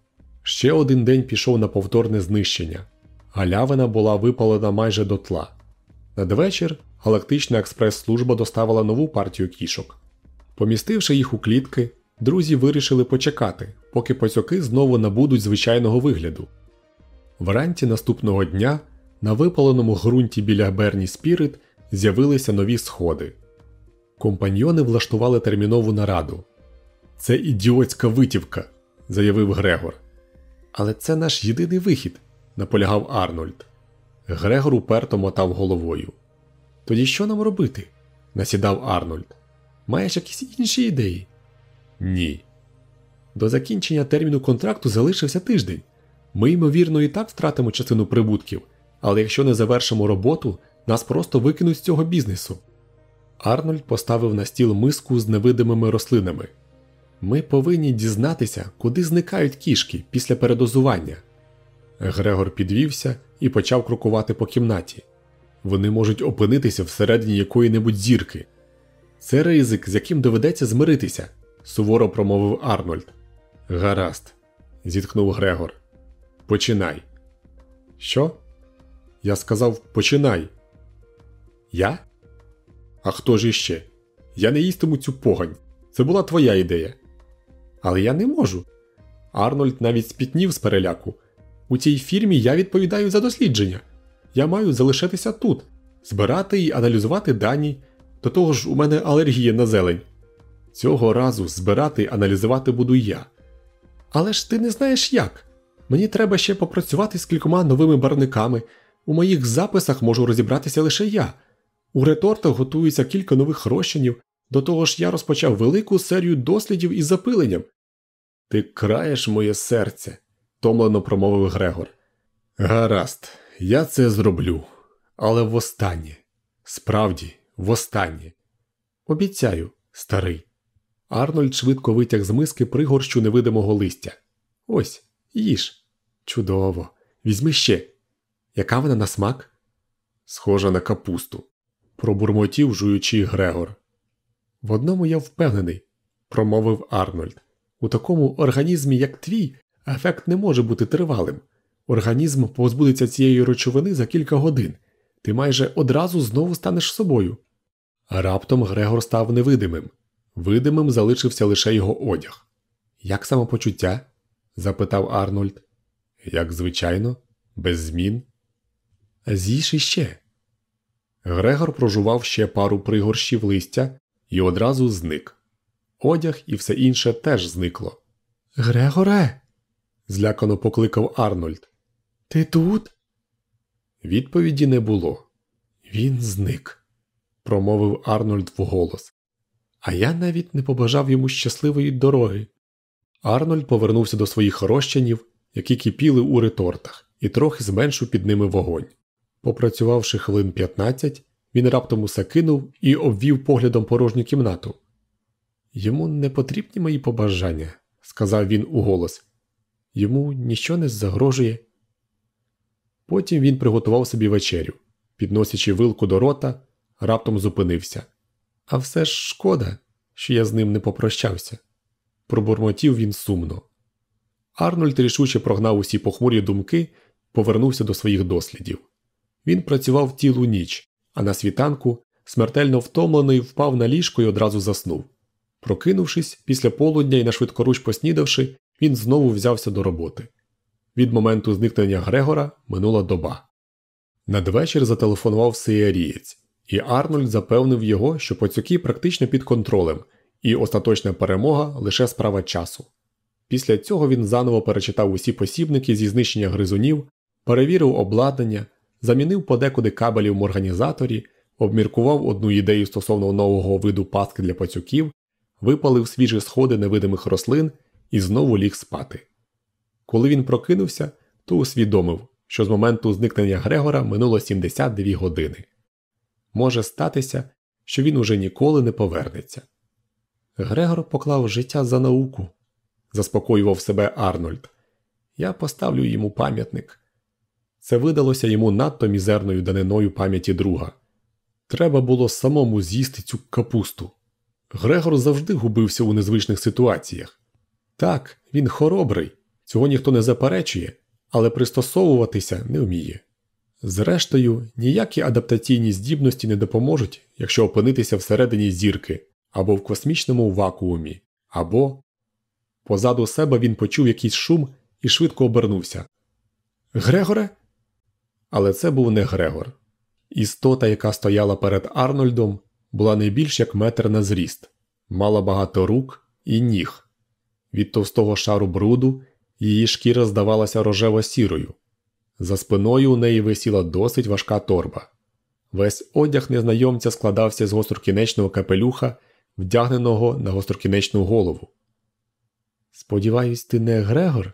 Ще один день пішов на повторне знищення. Галявина була випалена майже дотла. Надвечір галактична експрес-служба доставила нову партію кішок. Помістивши їх у клітки, друзі вирішили почекати, поки пацюки знову набудуть звичайного вигляду. Вранці наступного дня на випаленому ґрунті біля Берні Спірит з'явилися нові сходи. Компаньйони влаштували термінову нараду. Це ідіотська витівка, заявив Грегор. Але це наш єдиний вихід, наполягав Арнольд. Грегор уперто мотав головою. Тоді що нам робити? насідав Арнольд. Маєш якісь інші ідеї? Ні. До закінчення терміну контракту залишився тиждень. Ми, ймовірно, і так втратимо частину прибутків, але якщо не завершимо роботу, нас просто викинуть з цього бізнесу. Арнольд поставив на стіл миску з невидимими рослинами. Ми повинні дізнатися, куди зникають кішки після передозування. Грегор підвівся і почав крокувати по кімнаті. Вони можуть опинитися всередині якої-небудь зірки. Це ризик, з яким доведеться змиритися, суворо промовив Арнольд. Гаразд, зітхнув Грегор. Починай. Що? Я сказав починай. Я? А хто ж іще? Я не їстиму цю погань. Це була твоя ідея. Але я не можу. Арнольд навіть спітнів з переляку. У цій фірмі я відповідаю за дослідження. Я маю залишитися тут, збирати і аналізувати дані. До того ж, у мене алергія на зелень. Цього разу збирати і аналізувати буду я. Але ж ти не знаєш як. Мені треба ще попрацювати з кількома новими барниками. У моїх записах можу розібратися лише я. У ретортах готується кілька нових розчинів, до того ж я розпочав велику серію дослідів із запиленням. Ти краєш моє серце, томлено промовив Грегор. Гаразд, я це зроблю, але востаннє. Справді, востаннє. Обіцяю, старий. Арнольд швидко витяг з миски пригорщу невидимого листя. Ось, їж. Чудово. Візьми ще. Яка вона на смак? Схожа на капусту, пробурмотів жуючи Грегор. В одному я впевнений, промовив Арнольд. У такому організмі, як твій, ефект не може бути тривалим. Організм позбудеться цієї речовини за кілька годин. Ти майже одразу знову станеш собою. Раптом Грегор став невидимим. Видимим залишився лише його одяг. Як самопочуття? запитав Арнольд. Як звичайно, без змін. З'їж іще. Грегор прожував ще пару пригорщів листя і одразу зник. Одяг і все інше теж зникло. Грегоре. злякано покликав Арнольд. Ти тут? Відповіді не було. Він зник, промовив Арнольд вголос. А я навіть не побажав йому щасливої дороги. Арнольд повернувся до своїх розчинів, які кипіли у ретортах, і трохи зменшив під ними вогонь. Попрацювавши хвилин 15, він раптом усе кинув і обвів поглядом порожню кімнату. Йому не потрібні мої побажання, сказав він уголос. Йому ніщо не загрожує. Потім він приготував собі вечерю, підносячи вилку до рота, раптом зупинився. А все ж шкода, що я з ним не попрощався. Пробурмотів він сумно. Арнольд рішуче прогнав усі похмурі думки повернувся до своїх дослідів. Він працював цілу ніч, а на світанку, смертельно втомлений, впав на ліжко і одразу заснув. Прокинувшись, після полудня і нашвидкоруч поснідавши, він знову взявся до роботи. Від моменту зникнення Грегора минула доба. Надвечір зателефонував сиярієць, і Арнольд запевнив його, що пацюки практично під контролем, і остаточна перемога лише справа часу. Після цього він заново перечитав усі посібники зі знищення гризунів, перевірив обладнання, замінив подекуди кабелів в організаторі, обміркував одну ідею стосовно нового виду пастки для пацюків, випалив свіжі сходи невидимих рослин і знову ліг спати. Коли він прокинувся, то усвідомив, що з моменту зникнення Грегора минуло 72 години. Може статися, що він уже ніколи не повернеться. Грегор поклав життя за науку, заспокоював себе Арнольд. Я поставлю йому пам'ятник. Це видалося йому надто мізерною даниною пам'яті друга. Треба було самому з'їсти цю капусту. Грегор завжди губився у незвичних ситуаціях. Так, він хоробрий, цього ніхто не заперечує, але пристосовуватися не вміє. Зрештою, ніякі адаптаційні здібності не допоможуть, якщо опинитися всередині зірки або в космічному вакуумі, або позаду себе він почув якийсь шум і швидко обернувся. Грегоре? Але це був не Грегор. Істота, яка стояла перед Арнольдом, була не більш як метр на зріст, мала багато рук і ніг. Від товстого шару бруду її шкіра здавалася рожево сірою. За спиною у неї висіла досить важка торба. Весь одяг незнайомця складався з гострокінечного капелюха, вдягненого на гострокінечну голову. Сподіваюсь, ти не Грегор?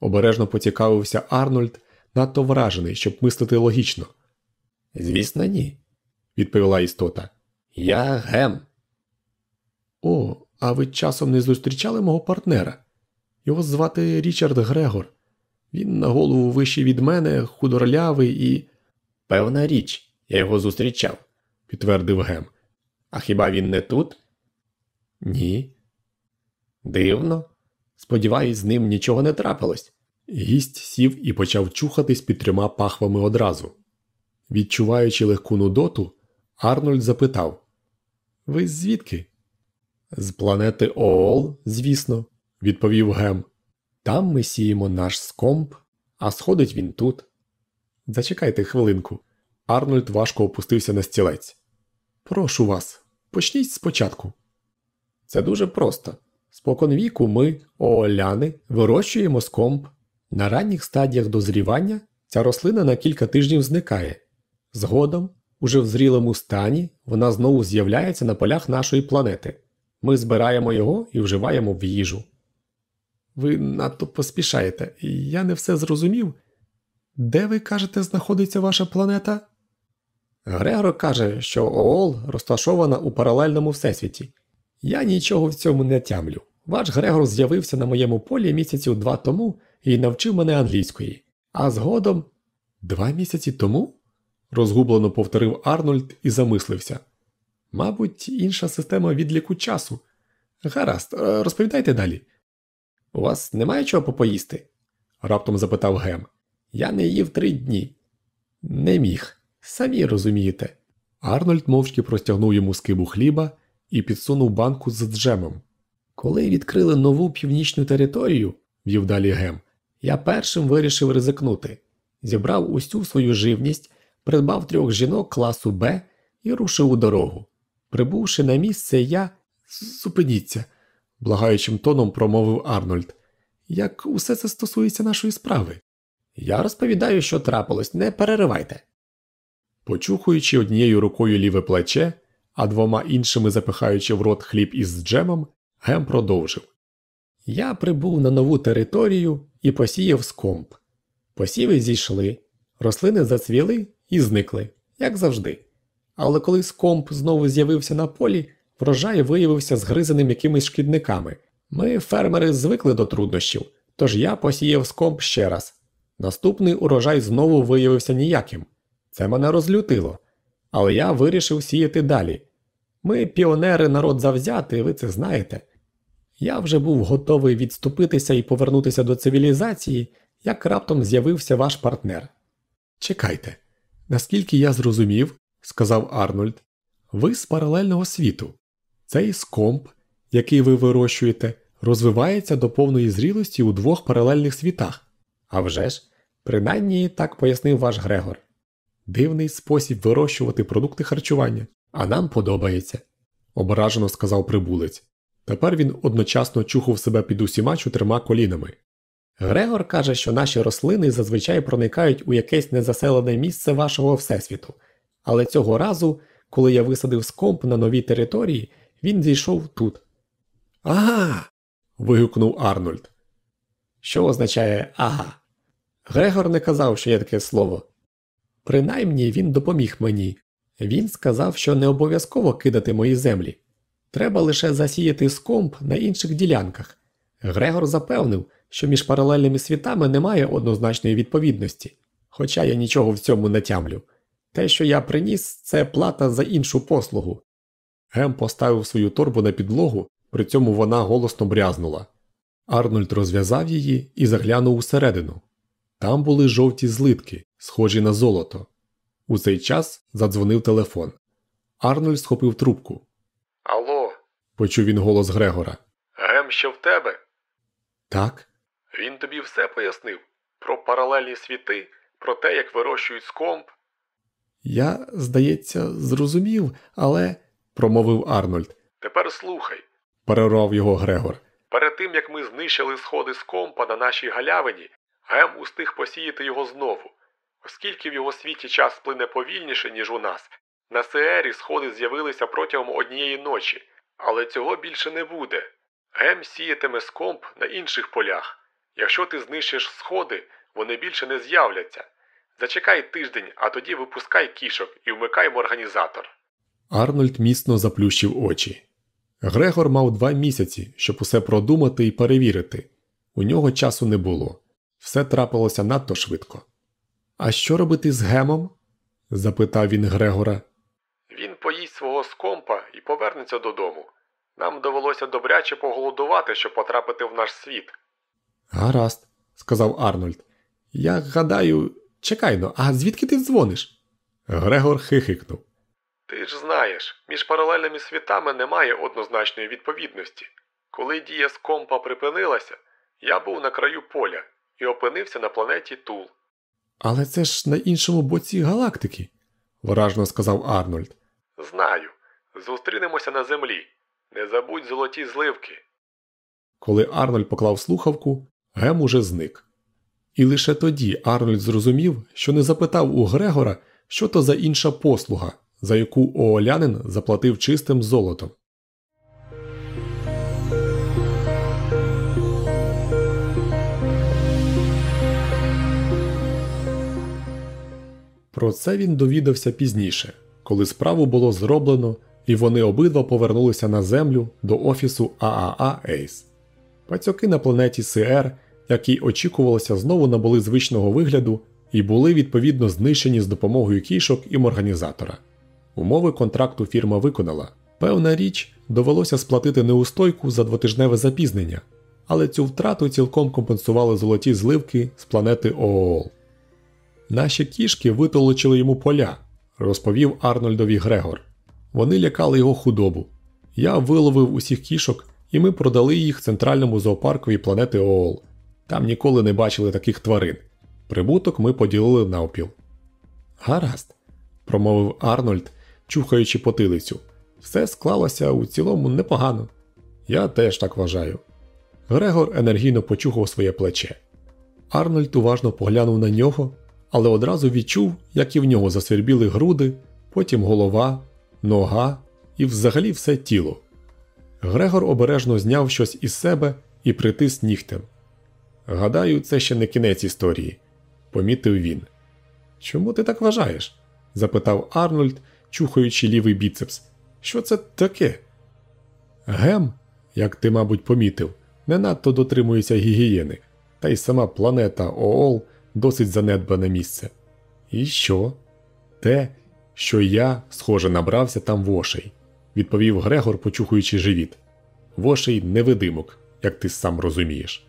обережно поцікавився Арнольд, надто вражений, щоб мислити логічно. Звісно, ні, відповіла істота. Я Гем. О, а ви часом не зустрічали мого партнера? Його звати Річард Грегор. Він на голову вищий від мене, худорлявий і. Певна річ, я його зустрічав, підтвердив Гем. А хіба він не тут? Ні. Дивно. Сподіваюсь, з ним нічого не трапилось. Гість сів і почав чухатись під трьома пахвами одразу. Відчуваючи легку нудоту, Арнольд запитав Ви звідки? З планети Оол, звісно, відповів Гем. Там ми сіємо наш скомп, а сходить він тут. Зачекайте хвилинку. Арнольд важко опустився на стілець. Прошу вас, почніть спочатку. Це дуже просто. Споконвіку ми, ооляни, вирощуємо скомп. На ранніх стадіях дозрівання ця рослина на кілька тижнів зникає. Згодом, уже в зрілому стані, вона знову з'являється на полях нашої планети. Ми збираємо його і вживаємо в їжу. Ви надто поспішаєте, я не все зрозумів. Де ви кажете, знаходиться ваша планета? Грегор каже, що Оол розташована у паралельному всесвіті. Я нічого в цьому не тямлю. Ваш Грегор з'явився на моєму полі місяців два тому і навчив мене англійської. А згодом. Два місяці тому? розгублено повторив Арнольд і замислився. Мабуть, інша система відліку часу. Гаразд, е, розповідайте далі. У вас немає чого попоїсти? раптом запитав Гем. Я не їв три дні. Не міг. Самі розумієте. Арнольд мовчки простягнув йому скибу хліба і підсунув банку з джемом. Коли відкрили нову північну територію, вів далі Гем, я першим вирішив ризикнути. Зібрав усю свою живність, придбав трьох жінок класу Б і рушив у дорогу. Прибувши на місце, я зупиніться, благаючим тоном промовив Арнольд. Як усе це стосується нашої справи? Я розповідаю, що трапилось, не переривайте. Почухуючи однією рукою ліве плече, а двома іншими запихаючи в рот хліб із джемом, Гем продовжив Я прибув на нову територію і посіяв скомп. Посіви зійшли, рослини зацвіли і зникли, як завжди. Але коли скомп знову з'явився на полі, врожай виявився згризаним якимись шкідниками. Ми, фермери, звикли до труднощів, тож я посіяв скомп ще раз. Наступний урожай знову виявився ніяким. Це мене розлютило. Але я вирішив сіяти далі. Ми, піонери, народ завзятий, ви це знаєте. Я вже був готовий відступитися і повернутися до цивілізації, як раптом з'явився ваш партнер. Чекайте, наскільки я зрозумів, сказав Арнольд, ви з паралельного світу. Цей скомп, який ви вирощуєте, розвивається до повної зрілості у двох паралельних світах. А вже ж, принаймні так пояснив ваш Грегор. Дивний спосіб вирощувати продукти харчування, а нам подобається, ображено сказав прибулець. Тепер він одночасно чухав себе під усіма чотирма колінами. Грегор каже, що наші рослини зазвичай проникають у якесь незаселене місце вашого всесвіту, але цього разу, коли я висадив скомп на новій території, він зійшов тут. Ага. вигукнув Арнольд. Що означає ага? Грегор не казав, що є таке слово. Принаймні він допоміг мені. Він сказав, що не обов'язково кидати мої землі. Треба лише засіяти скомп на інших ділянках. Грегор запевнив, що між паралельними світами немає однозначної відповідності, хоча я нічого в цьому не тямлю. Те, що я приніс, це плата за іншу послугу. Гем поставив свою торбу на підлогу, при цьому вона голосно брязнула. Арнольд розв'язав її і заглянув усередину. Там були жовті злитки, схожі на золото. У цей час задзвонив телефон. Арнольд схопив трубку. Алло, Почув він голос Грегора. Гем ще в тебе? Так, Він тобі все пояснив? Про паралельні світи, про те, як вирощують скомп? я, здається, зрозумів, але. промовив Арнольд. Тепер слухай. Перервав його Грегор. Перед тим як ми знищили сходи скомпа на нашій галявині, Гем устиг посіяти його знову. Оскільки в його світі час плине повільніше, ніж у нас, на Сеері сходи з'явилися протягом однієї ночі, але цього більше не буде. Гем сіятиме скомп на інших полях. Якщо ти знищиш сходи, вони більше не з'являться. Зачекай тиждень, а тоді випускай кішок і вмикай організатор. Арнольд міцно заплющив очі. Грегор мав два місяці, щоб усе продумати і перевірити. У нього часу не було. Все трапилося надто швидко. А що робити з гемом? запитав він Грегора. Він поїсть свого скомпа і повернеться додому. Нам довелося добряче поголодувати, щоб потрапити в наш світ. Гаразд, сказав Арнольд. Я гадаю, чекай но, а звідки ти дзвониш? Грегор хихикнув. Ти ж знаєш, між паралельними світами немає однозначної відповідності. Коли дія з компа припинилася, я був на краю поля і опинився на планеті Тул. Але це ж на іншому боці галактики, виражно сказав Арнольд. Знаю. Зустрінемося на землі. Не забудь золоті зливки. Коли Арнольд поклав слухавку, Гем уже зник. І лише тоді Арнольд зрозумів, що не запитав у Грегора, що то за інша послуга, за яку оолянин заплатив чистим золотом. Про це він довідався пізніше, коли справу було зроблено, і вони обидва повернулися на землю до офісу ААА Ейс. Пацьоки на планеті СР, які очікувалося, знову набули звичного вигляду і були відповідно знищені з допомогою кішок і організатора. Умови контракту фірма виконала. Певна річ, довелося сплатити неустойку за двотижневе запізнення, але цю втрату цілком компенсували золоті зливки з планети ООЛ. Наші кішки витолочили йому поля, розповів Арнольдові Грегор. Вони лякали його худобу. Я виловив усіх кішок, і ми продали їх центральному зоопаркові планети ООЛ. Там ніколи не бачили таких тварин. Прибуток ми поділили навпіл. Гаразд, промовив Арнольд, чухаючи потилицю. Все склалося у цілому непогано. Я теж так вважаю. Грегор енергійно почухав своє плече. Арнольд уважно поглянув на нього, але одразу відчув, як і в нього засвербіли груди, потім голова, нога і взагалі все тіло. Грегор обережно зняв щось із себе і притис нігтем. Гадаю, це ще не кінець історії, помітив він. Чому ти так вважаєш? запитав Арнольд, чухаючи лівий біцепс. Що це таке? Гем, як ти, мабуть, помітив, не надто дотримується гігієни, та й сама планета Оол досить занедбане місце. І що? Те, що я, схоже, набрався там вошей, відповів Грегор, почухуючи живіт. Вошей невидимок, як ти сам розумієш.